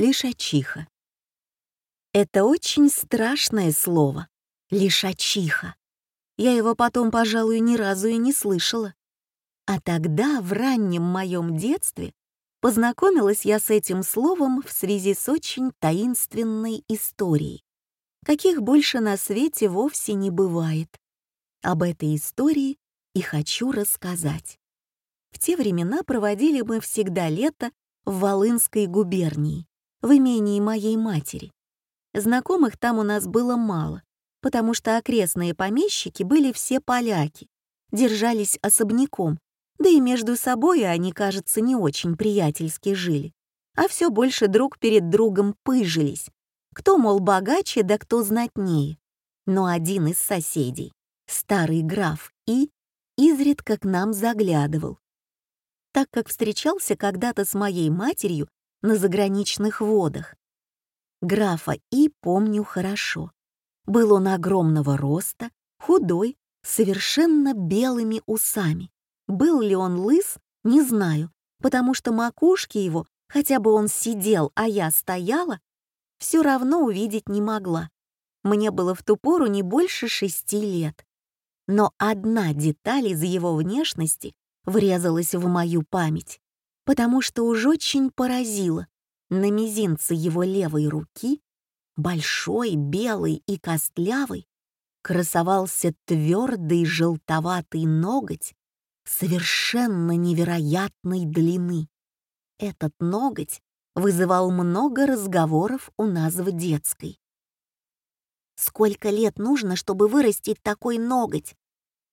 Лишачиха. Это очень страшное слово. Лишачиха. Я его потом, пожалуй, ни разу и не слышала. А тогда, в раннем моем детстве, познакомилась я с этим словом в связи с очень таинственной историей, каких больше на свете вовсе не бывает. Об этой истории и хочу рассказать. В те времена проводили мы всегда лето в Волынской губернии, в имении моей матери. Знакомых там у нас было мало, потому что окрестные помещики были все поляки, держались особняком, да и между собой они, кажется, не очень приятельски жили, а все больше друг перед другом пыжились. Кто, мол, богаче, да кто знатнее. Но один из соседей, старый граф И, изредка к нам заглядывал. Так как встречался когда-то с моей матерью на заграничных водах. Графа И помню хорошо. Был он огромного роста, худой, совершенно белыми усами. Был ли он лыс, не знаю, потому что макушки его, хотя бы он сидел, а я стояла, все равно увидеть не могла. Мне было в ту пору не больше шести лет. Но одна деталь из его внешности врезалась в мою память, потому что уж очень поразила. На мизинце его левой руки, большой, белый и костлявый, красовался твердый желтоватый ноготь совершенно невероятной длины. Этот ноготь вызывал много разговоров у нас в детской. Сколько лет нужно, чтобы вырастить такой ноготь?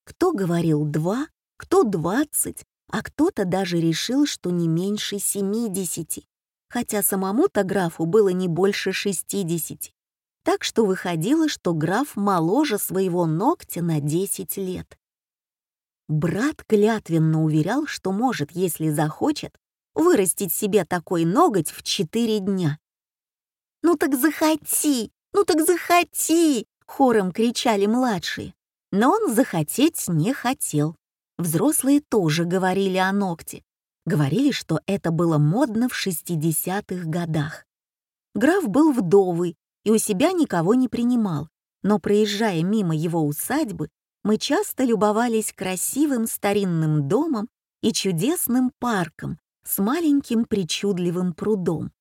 Кто говорил два, кто двадцать, а кто-то даже решил, что не меньше семидесяти, хотя самому-то графу было не больше шестидесяти. Так что выходило, что граф моложе своего ногтя на десять лет. Брат клятвенно уверял, что может, если захочет, вырастить себе такой ноготь в четыре дня. «Ну так захоти! Ну так захоти!» — хором кричали младшие. Но он захотеть не хотел. Взрослые тоже говорили о ногте. Говорили, что это было модно в 60-х годах. Граф был вдовый и у себя никого не принимал, но проезжая мимо его усадьбы, мы часто любовались красивым старинным домом и чудесным парком с маленьким причудливым прудом.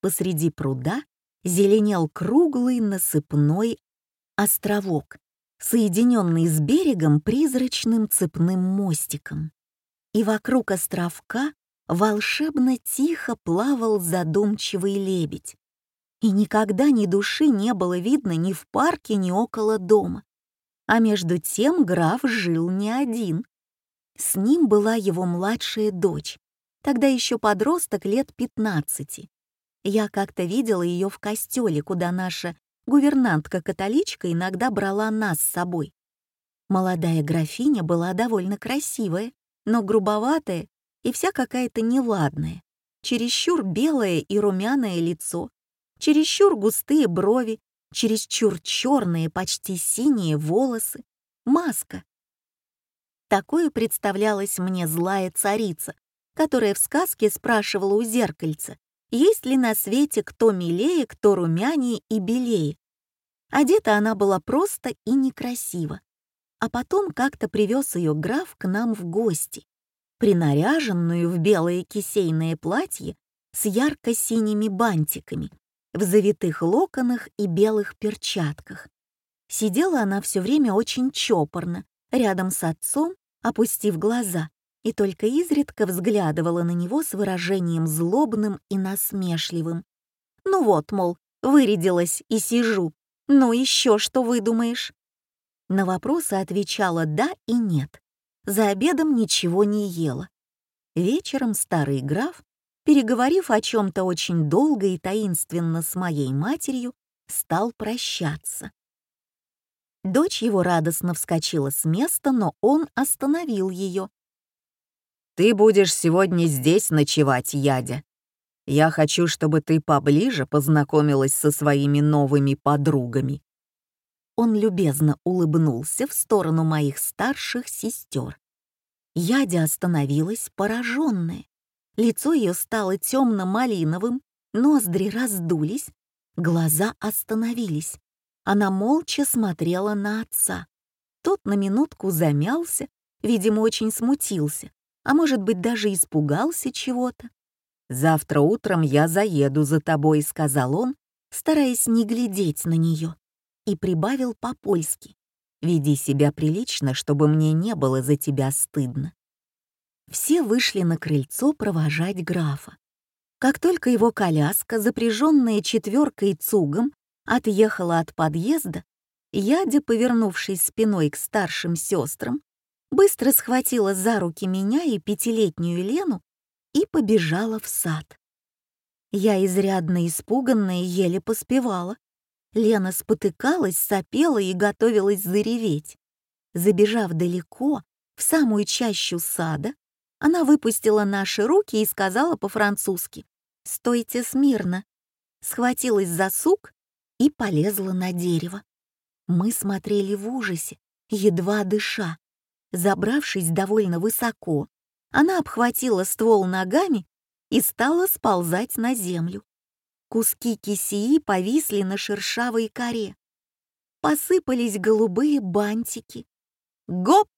Посреди пруда зеленел круглый насыпной островок, соединенный с берегом призрачным цепным мостиком. И вокруг островка волшебно тихо плавал задумчивый лебедь. И никогда ни души не было видно ни в парке, ни около дома. А между тем граф жил не один. С ним была его младшая дочь, тогда еще подросток лет 15. Я как-то видела ее в костеле, куда наша гувернантка-католичка иногда брала нас с собой. Молодая графиня была довольно красивая, но грубоватая и вся какая-то неладная. Чересчур белое и румяное лицо, чересчур густые брови чересчур черные, почти синие волосы, маска. Такое представлялась мне злая царица, которая в сказке спрашивала у зеркальца, есть ли на свете кто милее, кто румянее и белее. Одета она была просто и некрасиво. А потом как-то привез ее граф к нам в гости, принаряженную в белое кисейное платье с ярко-синими бантиками в завитых локонах и белых перчатках. Сидела она все время очень чопорно, рядом с отцом, опустив глаза, и только изредка взглядывала на него с выражением злобным и насмешливым. «Ну вот, мол, вырядилась и сижу. Ну еще что выдумаешь?» На вопросы отвечала «да» и «нет». За обедом ничего не ела. Вечером старый граф переговорив о чем-то очень долго и таинственно с моей матерью, стал прощаться. Дочь его радостно вскочила с места, но он остановил ее. «Ты будешь сегодня здесь ночевать, Ядя. Я хочу, чтобы ты поближе познакомилась со своими новыми подругами». Он любезно улыбнулся в сторону моих старших сестер. Ядя остановилась, пораженная. Лицо ее стало темно-малиновым, Ноздри раздулись, глаза остановились. Она молча смотрела на отца. Тот на минутку замялся, видимо, очень смутился, а может быть, даже испугался чего-то. «Завтра утром я заеду за тобой», — сказал он, стараясь не глядеть на нее, и прибавил по-польски. «Веди себя прилично, чтобы мне не было за тебя стыдно». Все вышли на крыльцо провожать графа. Как только его коляска, запряженная четверкой цугом, отъехала от подъезда, Ядя, повернувшись спиной к старшим сестрам, быстро схватила за руки меня и пятилетнюю Лену и побежала в сад. Я, изрядно испуганная, еле поспевала. Лена спотыкалась, сопела и готовилась зареветь. Забежав далеко, в самую чащу сада, она выпустила наши руки и сказала по-французски «Стойте смирно», схватилась за сук и полезла на дерево. Мы смотрели в ужасе, едва дыша. Забравшись довольно высоко, она обхватила ствол ногами и стала сползать на землю. Куски кисии повисли на шершавой коре. Посыпались голубые бантики. Гоп!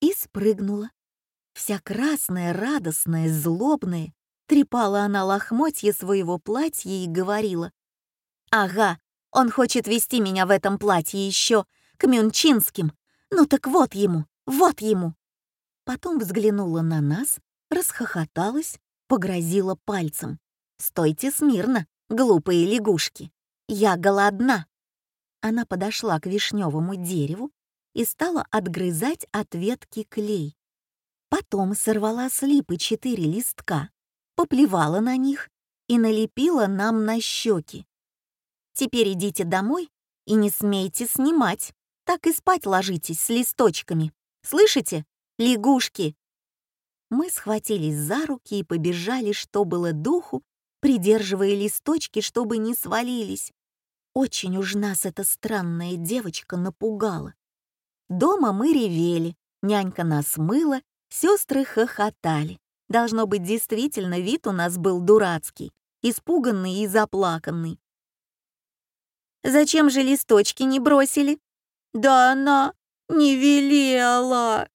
И спрыгнула. Вся красная, радостная, злобная, трепала она лохмотье своего платья и говорила. «Ага, он хочет вести меня в этом платье еще к Мюнчинским. Ну так вот ему, вот ему. Потом взглянула на нас, расхохоталась, погрозила пальцем. «Стойте смирно, глупые лягушки! Я голодна!» Она подошла к вишневому дереву и стала отгрызать от ветки клей. Потом сорвала с липы четыре листка, поплевала на них и налепила нам на щеки. Теперь идите домой и не смейте снимать. Так и спать ложитесь с листочками. Слышите? Лягушки!» Мы схватились за руки и побежали, что было духу, придерживая листочки, чтобы не свалились. Очень уж нас эта странная девочка напугала. Дома мы ревели, нянька нас мыла, сестры хохотали. Должно быть, действительно, вид у нас был дурацкий, испуганный и заплаканный. Зачем же листочки не бросили? Да она не велела.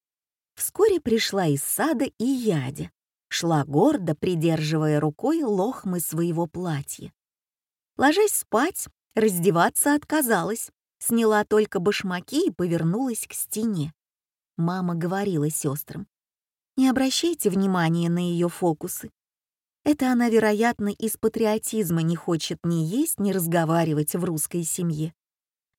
Вскоре пришла из сада и Ядя. Шла гордо, придерживая рукой лохмы своего платья. Ложась спать, раздеваться отказалась, сняла только башмаки и повернулась к стене. Мама говорила сестрам, не обращайте внимания на ее фокусы. Это она, вероятно, из патриотизма не хочет ни есть, ни разговаривать в русской семье.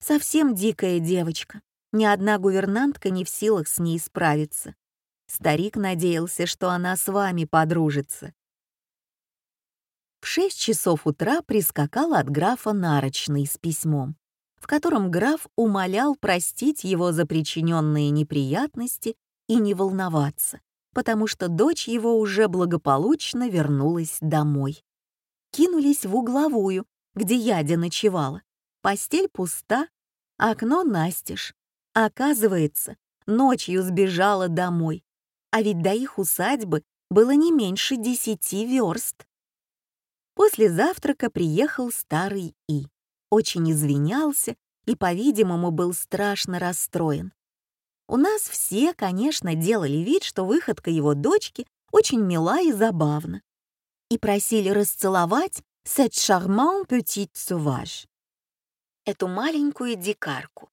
Совсем дикая девочка. Ни одна гувернантка не в силах с ней справиться. Старик надеялся, что она с вами подружится. В шесть часов утра прискакал от графа Нарочный с письмом, в котором граф умолял простить его за причиненные неприятности и не волноваться потому что дочь его уже благополучно вернулась домой. Кинулись в угловую, где Ядя ночевала. Постель пуста, окно настежь. Оказывается, ночью сбежала домой, а ведь до их усадьбы было не меньше десяти верст. После завтрака приехал старый И. Очень извинялся и, по-видимому, был страшно расстроен. У нас все, конечно, делали вид, что выходка его дочки очень мила и забавна. И просили расцеловать «cette charmante petite sauvage» — эту маленькую дикарку.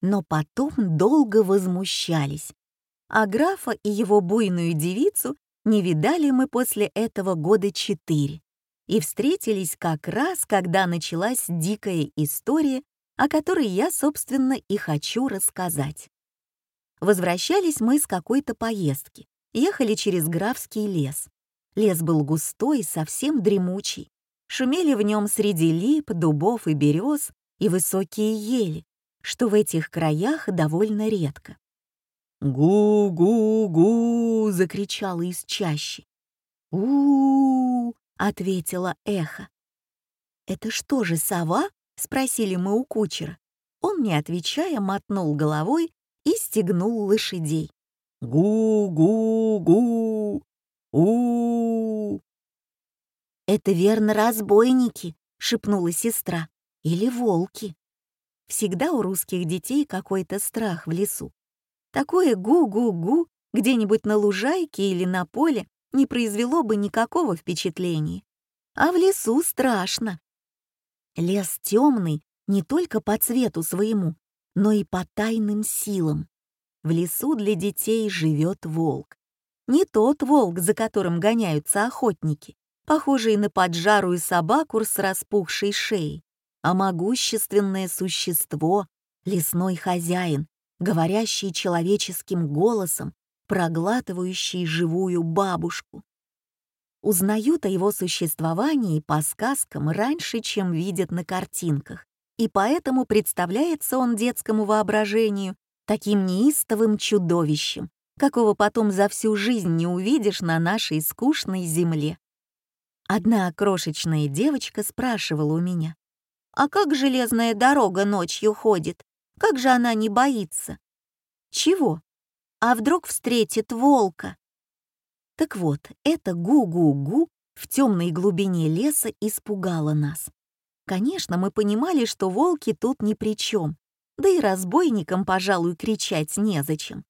Но потом долго возмущались, а графа и его буйную девицу не видали мы после этого года четыре и встретились как раз, когда началась дикая история, о которой я, собственно, и хочу рассказать. Возвращались мы с какой-то поездки. Ехали через Графский лес. Лес был густой, совсем дремучий. Шумели в нем среди лип, дубов и берез и высокие ели, что в этих краях довольно редко. «Гу-гу-гу!» — закричала из чащи. у, -у, -у ответила эхо. «Это что же, сова?» — спросили мы у кучера. Он, не отвечая, мотнул головой и стегнул лошадей. «Гу-гу-гу! У!» «Это верно разбойники», — шепнула сестра, — «или волки». Всегда у русских детей какой-то страх в лесу. Такое гу-гу-гу где-нибудь на лужайке или на поле не произвело бы никакого впечатления. А в лесу страшно. Лес темный не только по цвету своему, но и по тайным силам. В лесу для детей живет волк. Не тот волк, за которым гоняются охотники, похожий на поджарую собаку с распухшей шеей, а могущественное существо, лесной хозяин, говорящий человеческим голосом, проглатывающий живую бабушку. Узнают о его существовании по сказкам раньше, чем видят на картинках, и поэтому представляется он детскому воображению таким неистовым чудовищем, какого потом за всю жизнь не увидишь на нашей скучной земле. Одна крошечная девочка спрашивала у меня, «А как железная дорога ночью ходит? Как же она не боится?» «Чего? А вдруг встретит волка?» Так вот, это гу-гу-гу в темной глубине леса испугало нас. Конечно, мы понимали, что волки тут ни при чем, да и разбойникам, пожалуй, кричать незачем.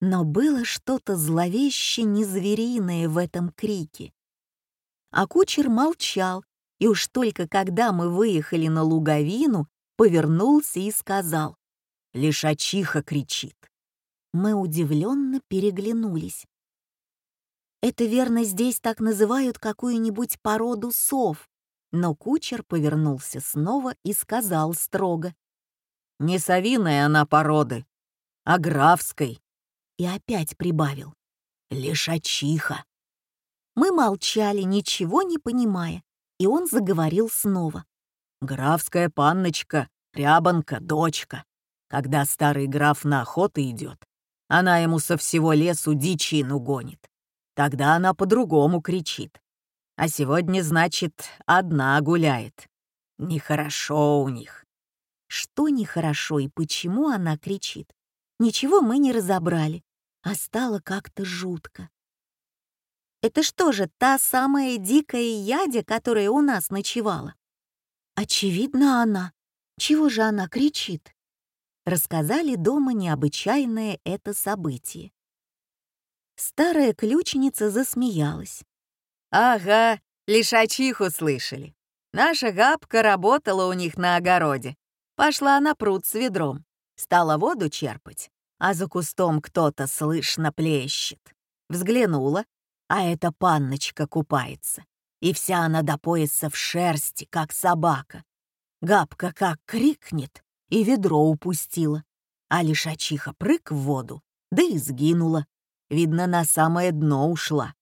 Но было что-то зловеще незвериное в этом крике. А кучер молчал, и уж только когда мы выехали на луговину, повернулся и сказал «Лишачиха кричит». Мы удивленно переглянулись. Это верно, здесь так называют какую-нибудь породу сов. Но кучер повернулся снова и сказал строго. Не совиной она породы, а графской. И опять прибавил. Лишачиха. Мы молчали, ничего не понимая, и он заговорил снова. Графская панночка, рябанка, дочка. Когда старый граф на охоту идет, она ему со всего лесу дичину гонит. Тогда она по-другому кричит. А сегодня, значит, одна гуляет. Нехорошо у них. Что нехорошо и почему она кричит? Ничего мы не разобрали, а стало как-то жутко. Это что же, та самая дикая ядя, которая у нас ночевала? Очевидно, она. Чего же она кричит? Рассказали дома необычайное это событие. Старая ключница засмеялась. «Ага, лишачиху слышали. Наша габка работала у них на огороде. Пошла на пруд с ведром, стала воду черпать, а за кустом кто-то слышно плещет. Взглянула, а эта панночка купается, и вся она до пояса в шерсти, как собака. Габка как крикнет, и ведро упустила, а лишачиха прыг в воду, да и сгинула. Видно, на самое дно ушла.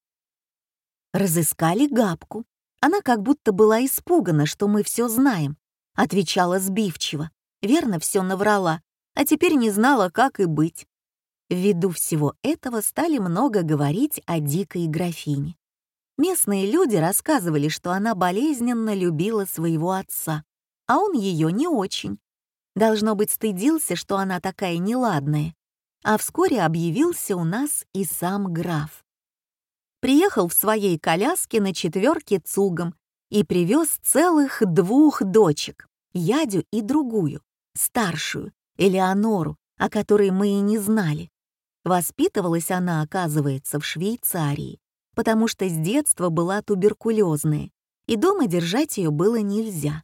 Разыскали Габку. Она как будто была испугана, что мы все знаем, отвечала сбивчиво. Верно все наврала, а теперь не знала, как и быть. Ввиду всего этого стали много говорить о дикой графине. Местные люди рассказывали, что она болезненно любила своего отца, а он ее не очень. Должно быть, стыдился, что она такая неладная. А вскоре объявился у нас и сам граф. Приехал в своей коляске на четверке цугом и привез целых двух дочек, Ядю и другую, старшую, Элеонору, о которой мы и не знали. Воспитывалась она, оказывается, в Швейцарии, потому что с детства была туберкулезная, и дома держать ее было нельзя.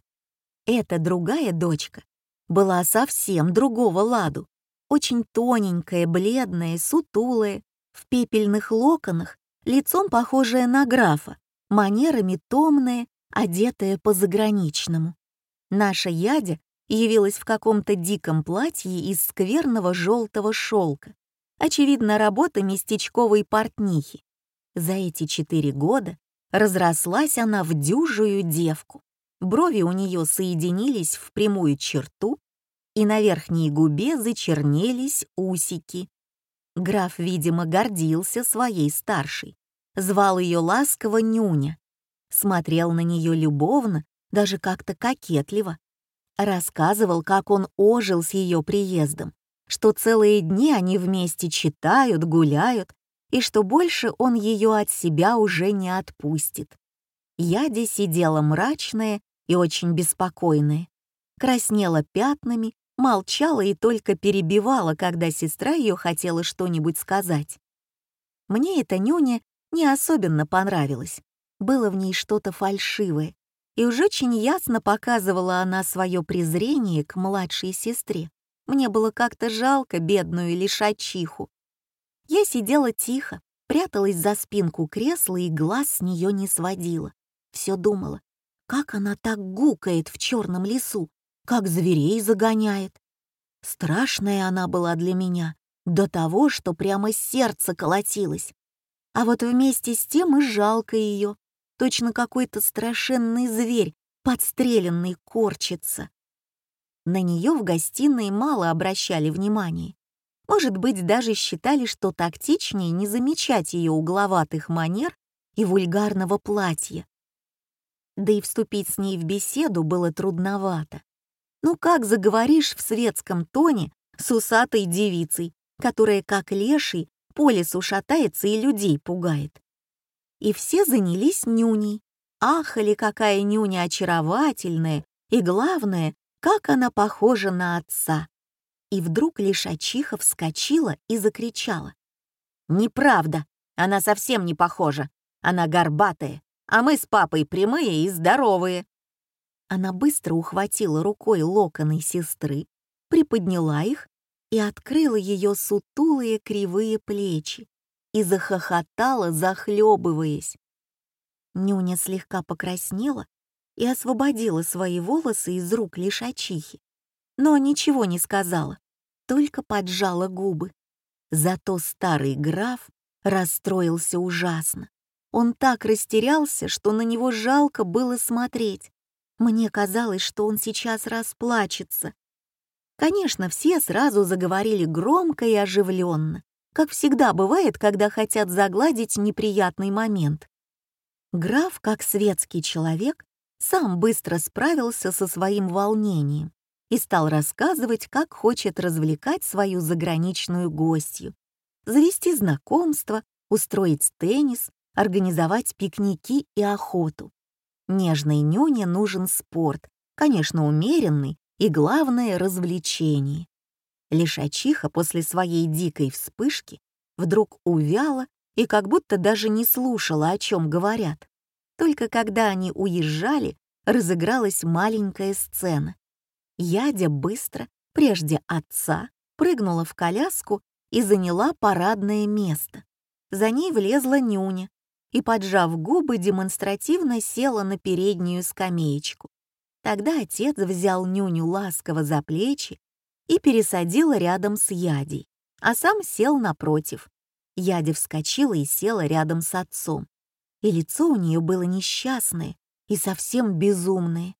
Эта другая дочка была совсем другого ладу, очень тоненькая, бледная, сутулая, в пепельных локонах, лицом похожая на графа, манерами томная, одетая по-заграничному. Наша Ядя явилась в каком-то диком платье из скверного желтого шелка. Очевидно, работа местечковой портнихи. За эти четыре года разрослась она в дюжую девку. Брови у нее соединились в прямую черту, и на верхней губе зачернелись усики. Граф, видимо, гордился своей старшей. Звал ее ласково Нюня. Смотрел на нее любовно даже как-то кокетливо. Рассказывал, как он ожил с ее приездом, что целые дни они вместе читают, гуляют, и что больше он ее от себя уже не отпустит. Яди сидела мрачная и очень беспокойная, краснела пятнами, молчала и только перебивала, когда сестра ее хотела что-нибудь сказать. Мне эта нюня не особенно понравилась. Было в ней что-то фальшивое, и уж очень ясно показывала она свое презрение к младшей сестре. Мне было как-то жалко бедную лишачиху. Я сидела тихо, пряталась за спинку кресла и глаз с нее не сводила. Все думала, как она так гукает в черном лесу, как зверей загоняет. Страшная она была для меня, до того, что прямо сердце колотилось. А вот вместе с тем и жалко ее, точно какой-то страшенный зверь, подстреленный, корчится. На нее в гостиной мало обращали внимания. Может быть, даже считали, что тактичнее не замечать ее угловатых манер и вульгарного платья. Да и вступить с ней в беседу было трудновато. Ну как заговоришь в светском тоне с усатой девицей, которая, как леший, по лесу шатается и людей пугает? И все занялись нюней. Ахали, какая нюня очаровательная, и главное, как она похожа на отца. И вдруг лишачиха вскочила и закричала. «Неправда, она совсем не похожа. Она горбатая, а мы с папой прямые и здоровые». Она быстро ухватила рукой локоны сестры, приподняла их и открыла ее сутулые кривые плечи и захохотала, захлебываясь. Нюня слегка покраснела и освободила свои волосы из рук лишачихи, но ничего не сказала, только поджала губы. Зато старый граф расстроился ужасно. Он так растерялся, что на него жалко было смотреть. Мне казалось, что он сейчас расплачется. Конечно, все сразу заговорили громко и оживленно, как всегда бывает, когда хотят загладить неприятный момент. Граф, как светский человек, сам быстро справился со своим волнением и стал рассказывать, как хочет развлекать свою заграничную гостью, завести знакомство, устроить теннис, организовать пикники и охоту. Нежной нюне нужен спорт, конечно, умеренный и, главное, развлечение. Лишачиха после своей дикой вспышки вдруг увяла и как будто даже не слушала, о чем говорят. Только когда они уезжали, разыгралась маленькая сцена. Ядя быстро, прежде отца, прыгнула в коляску и заняла парадное место. За ней влезла нюня, и, поджав губы, демонстративно села на переднюю скамеечку. Тогда отец взял нюню ласково за плечи и пересадил рядом с Ядей, а сам сел напротив. Ядя вскочила и села рядом с отцом. И лицо у нее было несчастное и совсем безумное.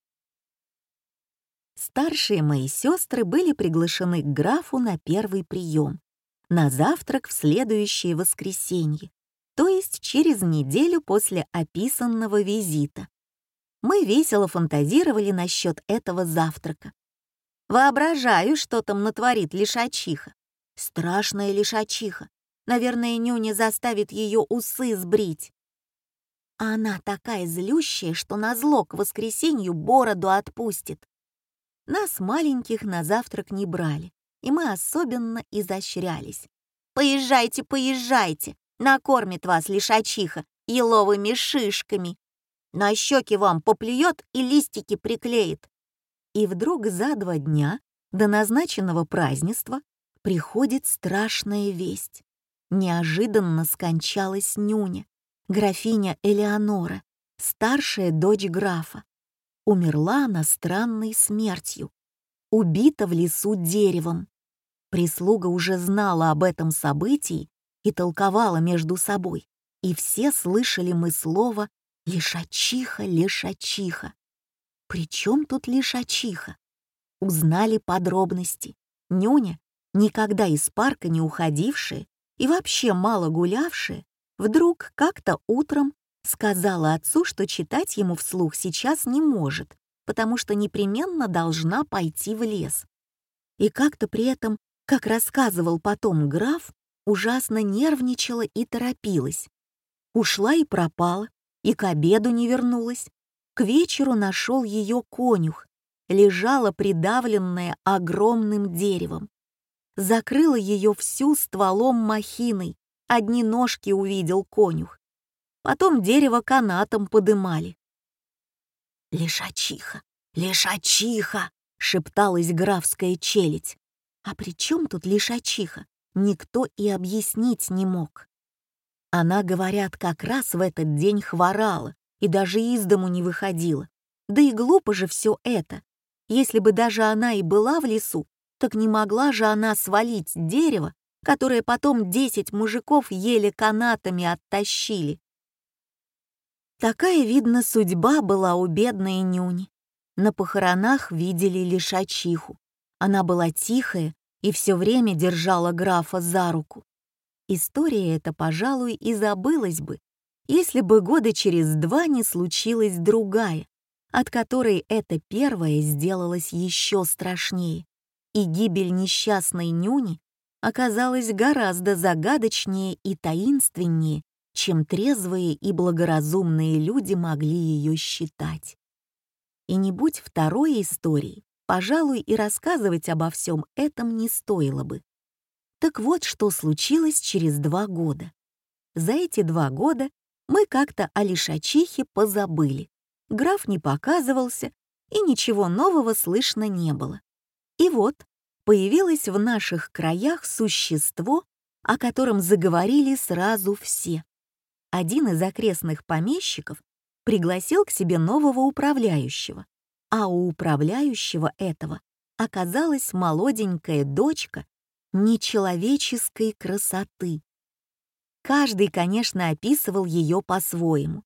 Старшие мои сестры были приглашены к графу на первый прием, на завтрак в следующее воскресенье, то есть через неделю после описанного визита. Мы весело фантазировали насчет этого завтрака. Воображаю, что там натворит лишачиха. Страшная лишачиха. Наверное, нюня заставит ее усы сбрить. А она такая злющая, что на зло к воскресенью бороду отпустит. Нас маленьких на завтрак не брали, и мы особенно изощрялись. «Поезжайте, поезжайте! накормит вас лишачиха еловыми шишками, на щеки вам поплюет и листики приклеит. И вдруг за два дня до назначенного празднества приходит страшная весть. Неожиданно скончалась нюня, графиня Элеонора, старшая дочь графа. Умерла она странной смертью, убита в лесу деревом. Прислуга уже знала об этом событии и толковала между собой, и все слышали мы слово «лишачиха, лишачиха». При чем тут лишачиха? Узнали подробности. Нюня, никогда из парка не уходившая и вообще мало гулявшая, вдруг как-то утром сказала отцу, что читать ему вслух сейчас не может, потому что непременно должна пойти в лес. И как-то при этом, как рассказывал потом граф, ужасно нервничала и торопилась. Ушла и пропала, и к обеду не вернулась. К вечеру нашел ее конюх, лежала придавленная огромным деревом. Закрыла ее всю стволом махиной, одни ножки увидел конюх. Потом дерево канатом подымали. «Лишачиха! Лишачиха!» — шепталась графская челядь. А при чем тут лишачиха? Никто и объяснить не мог. Она, говорят, как раз в этот день хворала и даже из дому не выходила. Да и глупо же все это. Если бы даже она и была в лесу, так не могла же она свалить дерево, которое потом десять мужиков еле канатами оттащили. Такая, видно, судьба была у бедной нюни. На похоронах видели лишь очиху. Она была тихая и все время держала графа за руку. История эта, пожалуй, и забылась бы, если бы года через два не случилась другая, от которой эта первая сделалась еще страшнее, и гибель несчастной нюни оказалась гораздо загадочнее и таинственнее, чем трезвые и благоразумные люди могли ее считать. И не будь второй истории, пожалуй, и рассказывать обо всем этом не стоило бы. Так вот, что случилось через два года. За эти два года мы как-то о лишачихе позабыли граф не показывался, и ничего нового слышно не было. И вот появилось в наших краях существо, о котором заговорили сразу все. Один из окрестных помещиков пригласил к себе нового управляющего, а у управляющего этого оказалась молоденькая дочка нечеловеческой красоты. Каждый, конечно, описывал ее по-своему.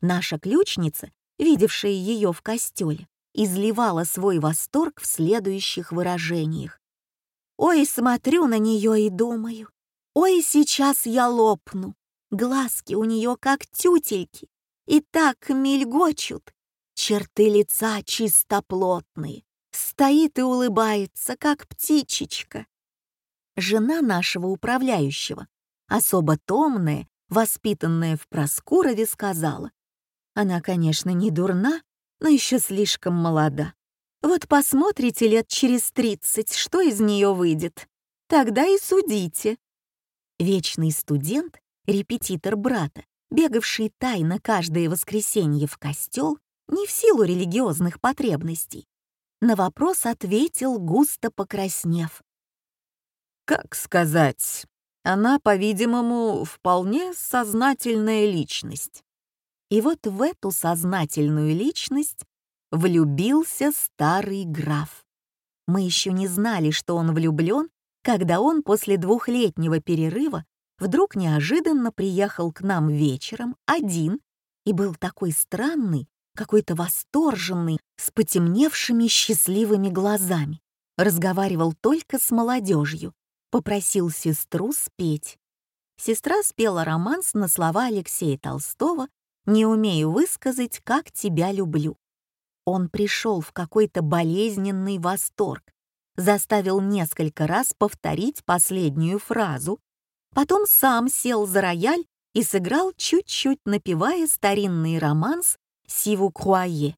Наша ключница видевшая ее в костеле, изливала свой восторг в следующих выражениях. «Ой, смотрю на нее и думаю, ой, сейчас я лопну, глазки у нее как тютельки, и так мельгочут, черты лица чистоплотные, стоит и улыбается, как птичечка». Жена нашего управляющего, особо томная, воспитанная в Проскурове, сказала, она, конечно, не дурна, но еще слишком молода. Вот посмотрите лет через тридцать, что из нее выйдет. Тогда и судите. Вечный студент, репетитор брата, бегавший тайно каждое воскресенье в костел, не в силу религиозных потребностей, на вопрос ответил, густо покраснев. «Как сказать, она, по-видимому, вполне сознательная личность. И вот в эту сознательную личность влюбился старый граф. Мы еще не знали, что он влюблен, когда он после двухлетнего перерыва вдруг неожиданно приехал к нам вечером один и был такой странный, какой-то восторженный, с потемневшими счастливыми глазами. Разговаривал только с молодежью, попросил сестру спеть. Сестра спела романс на слова Алексея Толстого не умею высказать, как тебя люблю. Он пришел в какой-то болезненный восторг, заставил несколько раз повторить последнюю фразу, потом сам сел за рояль и сыграл чуть-чуть, напевая старинный романс «Сиву Круае»,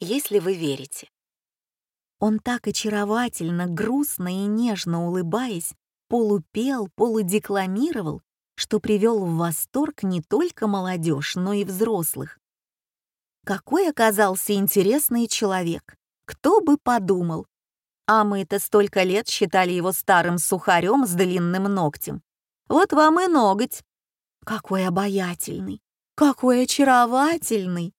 если вы верите. Он так очаровательно, грустно и нежно улыбаясь, полупел, полудекламировал, что привел в восторг не только молодежь, но и взрослых. Какой оказался интересный человек, кто бы подумал. А мы-то столько лет считали его старым сухарем с длинным ногтем. Вот вам и ноготь. Какой обаятельный, какой очаровательный.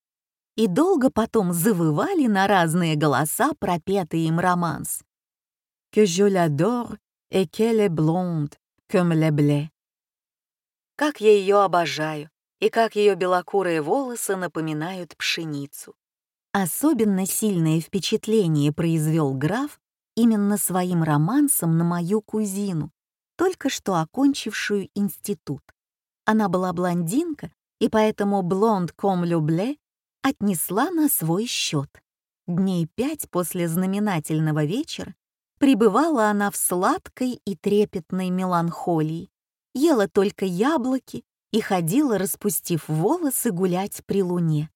И долго потом завывали на разные голоса пропетый им романс. «Que je l'adore et qu'elle est blonde, comme le blé». Как я ее обожаю, и как ее белокурые волосы напоминают пшеницу. Особенно сильное впечатление произвел граф именно своим романсом на мою кузину, только что окончившую институт. Она была блондинка, и поэтому блонд ком любле отнесла на свой счет. Дней пять после знаменательного вечера пребывала она в сладкой и трепетной меланхолии ела только яблоки и ходила, распустив волосы, гулять при луне.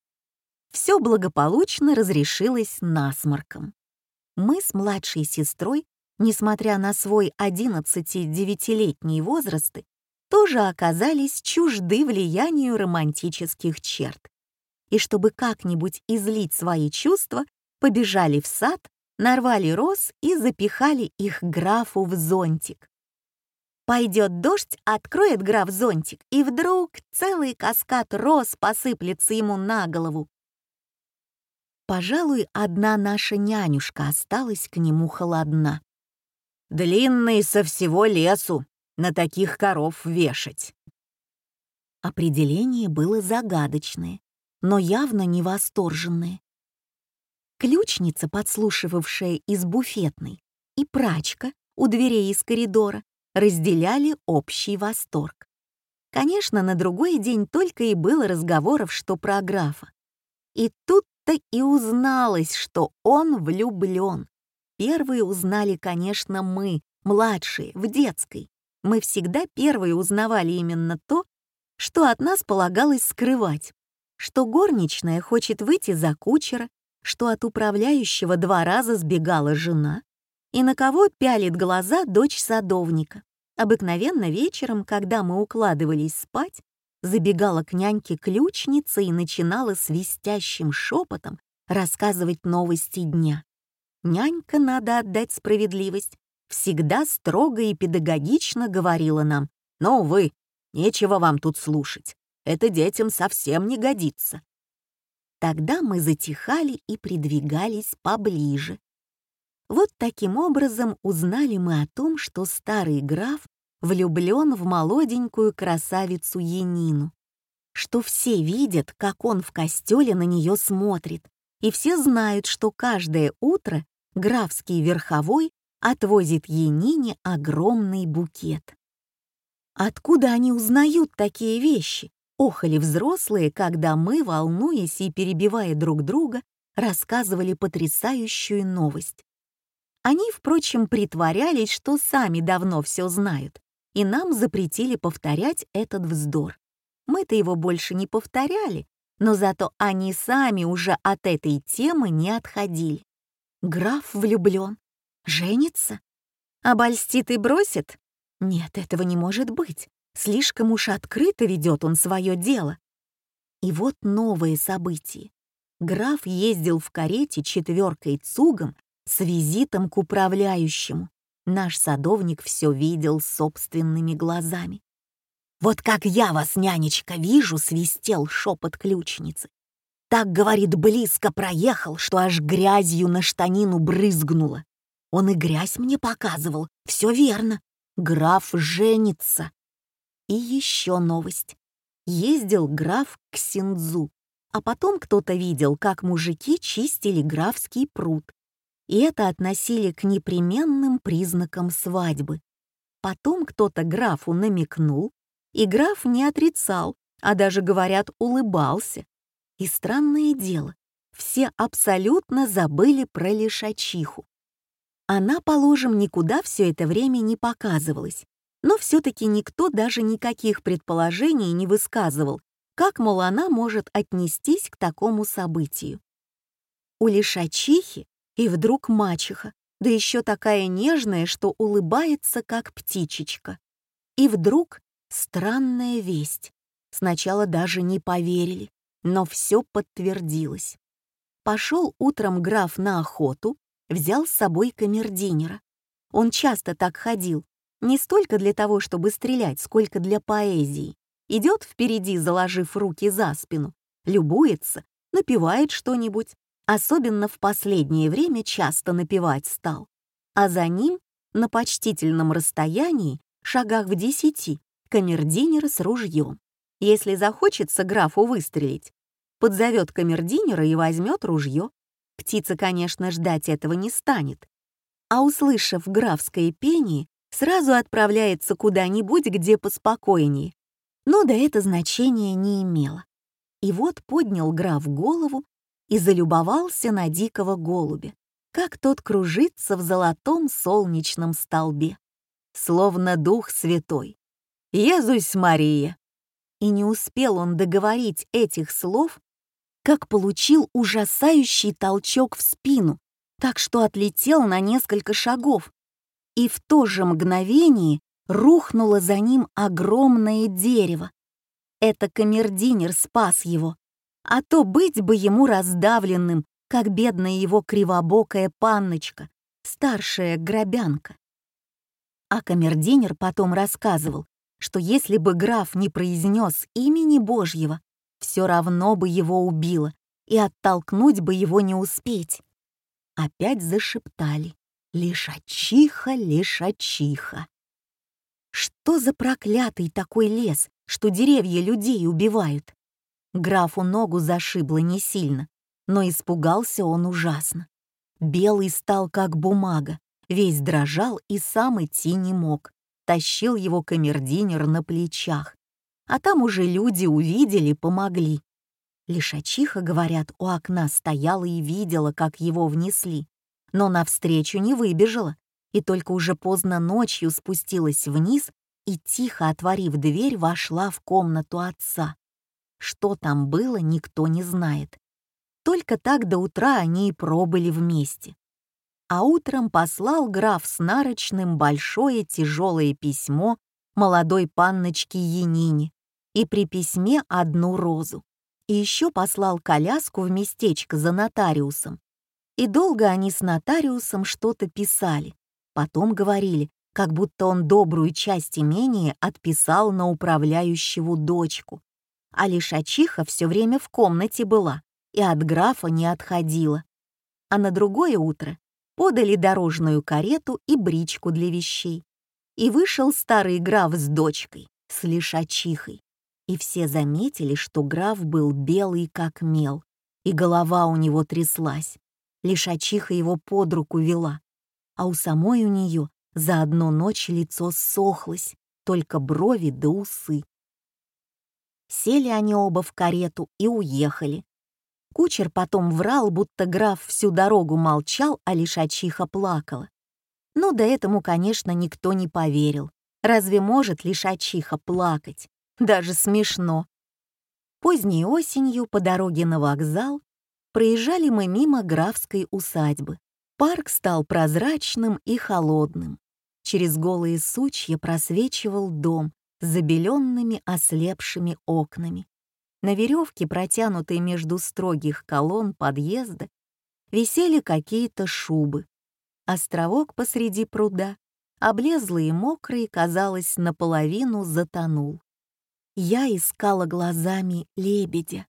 Все благополучно разрешилось насморком. Мы с младшей сестрой, несмотря на свой 11-9-летний возраст, тоже оказались чужды влиянию романтических черт. И чтобы как-нибудь излить свои чувства, побежали в сад, нарвали роз и запихали их графу в зонтик. Пойдет дождь, откроет граф зонтик, и вдруг целый каскад роз посыплется ему на голову. Пожалуй, одна наша нянюшка осталась к нему холодна. «Длинный со всего лесу, на таких коров вешать». Определение было загадочное, но явно не восторженное. Ключница, подслушивавшая из буфетной, и прачка у дверей из коридора разделяли общий восторг. Конечно, на другой день только и было разговоров, что про графа. И тут-то и узналось, что он влюблен. Первые узнали, конечно, мы, младшие, в детской. Мы всегда первые узнавали именно то, что от нас полагалось скрывать, что горничная хочет выйти за кучера, что от управляющего два раза сбегала жена, и на кого пялит глаза дочь садовника. Обыкновенно вечером, когда мы укладывались спать, забегала к няньке ключница и начинала свистящим шепотом рассказывать новости дня. Нянька, надо отдать справедливость, всегда строго и педагогично говорила нам, «Но вы, нечего вам тут слушать, это детям совсем не годится». Тогда мы затихали и придвигались поближе, вот таким образом узнали мы о том, что старый граф влюблен в молоденькую красавицу Енину, что все видят, как он в костеле на нее смотрит, и все знают, что каждое утро графский верховой отвозит Енине огромный букет. Откуда они узнают такие вещи? Охали взрослые, когда мы, волнуясь и перебивая друг друга, рассказывали потрясающую новость. Они, впрочем, притворялись, что сами давно все знают, и нам запретили повторять этот вздор. Мы-то его больше не повторяли, но зато они сами уже от этой темы не отходили. Граф влюблен. Женится? Обольстит и бросит? Нет, этого не может быть. Слишком уж открыто ведет он свое дело. И вот новые события. Граф ездил в карете четверкой цугом с визитом к управляющему. Наш садовник все видел собственными глазами. «Вот как я вас, нянечка, вижу!» — свистел шепот ключницы. Так, говорит, близко проехал, что аж грязью на штанину брызгнуло. Он и грязь мне показывал, все верно. Граф женится. И еще новость. Ездил граф к Синдзу, а потом кто-то видел, как мужики чистили графский пруд и это относили к непременным признакам свадьбы. Потом кто-то графу намекнул, и граф не отрицал, а даже, говорят, улыбался. И странное дело, все абсолютно забыли про лишачиху. Она, положим, никуда все это время не показывалась, но все-таки никто даже никаких предположений не высказывал, как, мол, она может отнестись к такому событию. У лишачихи и вдруг мачеха, да еще такая нежная, что улыбается, как птичечка. И вдруг странная весть. Сначала даже не поверили, но все подтвердилось. Пошел утром граф на охоту, взял с собой камердинера. Он часто так ходил, не столько для того, чтобы стрелять, сколько для поэзии. Идет впереди, заложив руки за спину, любуется, напевает что-нибудь, Особенно в последнее время часто напевать стал. А за ним, на почтительном расстоянии, шагах в десяти, камердинер с ружьем. Если захочется графу выстрелить, подзовет камердинера и возьмет ружье. Птица, конечно, ждать этого не станет. А услышав графское пение, сразу отправляется куда-нибудь, где поспокойнее. Но до это значения не имело. И вот поднял граф голову и залюбовался на дикого голубя, как тот кружится в золотом солнечном столбе, словно дух святой. «Езусь, Мария!» И не успел он договорить этих слов, как получил ужасающий толчок в спину, так что отлетел на несколько шагов. И в то же мгновение рухнуло за ним огромное дерево. Это камердинер спас его, а то быть бы ему раздавленным, как бедная его кривобокая панночка, старшая грабянка. А камердинер потом рассказывал, что если бы граф не произнес имени Божьего, все равно бы его убило, и оттолкнуть бы его не успеть. Опять зашептали «Лишачиха, лишачиха». Что за проклятый такой лес, что деревья людей убивают? Графу ногу зашибло не сильно, но испугался он ужасно. Белый стал как бумага, весь дрожал и сам идти не мог. Тащил его камердинер на плечах. А там уже люди увидели, помогли. Лишачиха, говорят, у окна стояла и видела, как его внесли, но навстречу не выбежала, и только уже поздно ночью спустилась вниз и, тихо отворив дверь, вошла в комнату отца. Что там было, никто не знает. Только так до утра они и пробыли вместе. А утром послал граф с нарочным большое тяжелое письмо молодой панночке Янине и при письме одну розу. И еще послал коляску в местечко за нотариусом. И долго они с нотариусом что-то писали, Потом говорили, как будто он добрую часть имения отписал на управляющего дочку. А лишь Ачиха все время в комнате была и от графа не отходила. А на другое утро подали дорожную карету и бричку для вещей. И вышел старый граф с дочкой, с лишачихой. И все заметили, что граф был белый как мел, и голова у него тряслась. Лишачиха его под руку вела, а у самой у нее за одну ночь лицо ссохлось, только брови да усы. Сели они оба в карету и уехали. Кучер потом врал, будто граф всю дорогу молчал, а лишь Ачиха плакала. Но до этому, конечно, никто не поверил. Разве может лишь Ачиха плакать? Даже смешно. Поздней осенью по дороге на вокзал проезжали мы мимо графской усадьбы. Парк стал прозрачным и холодным. Через голые сучья просвечивал дом забеленными ослепшими окнами. На веревке, протянутой между строгих колонн подъезда, висели какие-то шубы. Островок посреди пруда, облезлый и мокрый, казалось, наполовину затонул. Я искала глазами лебедя.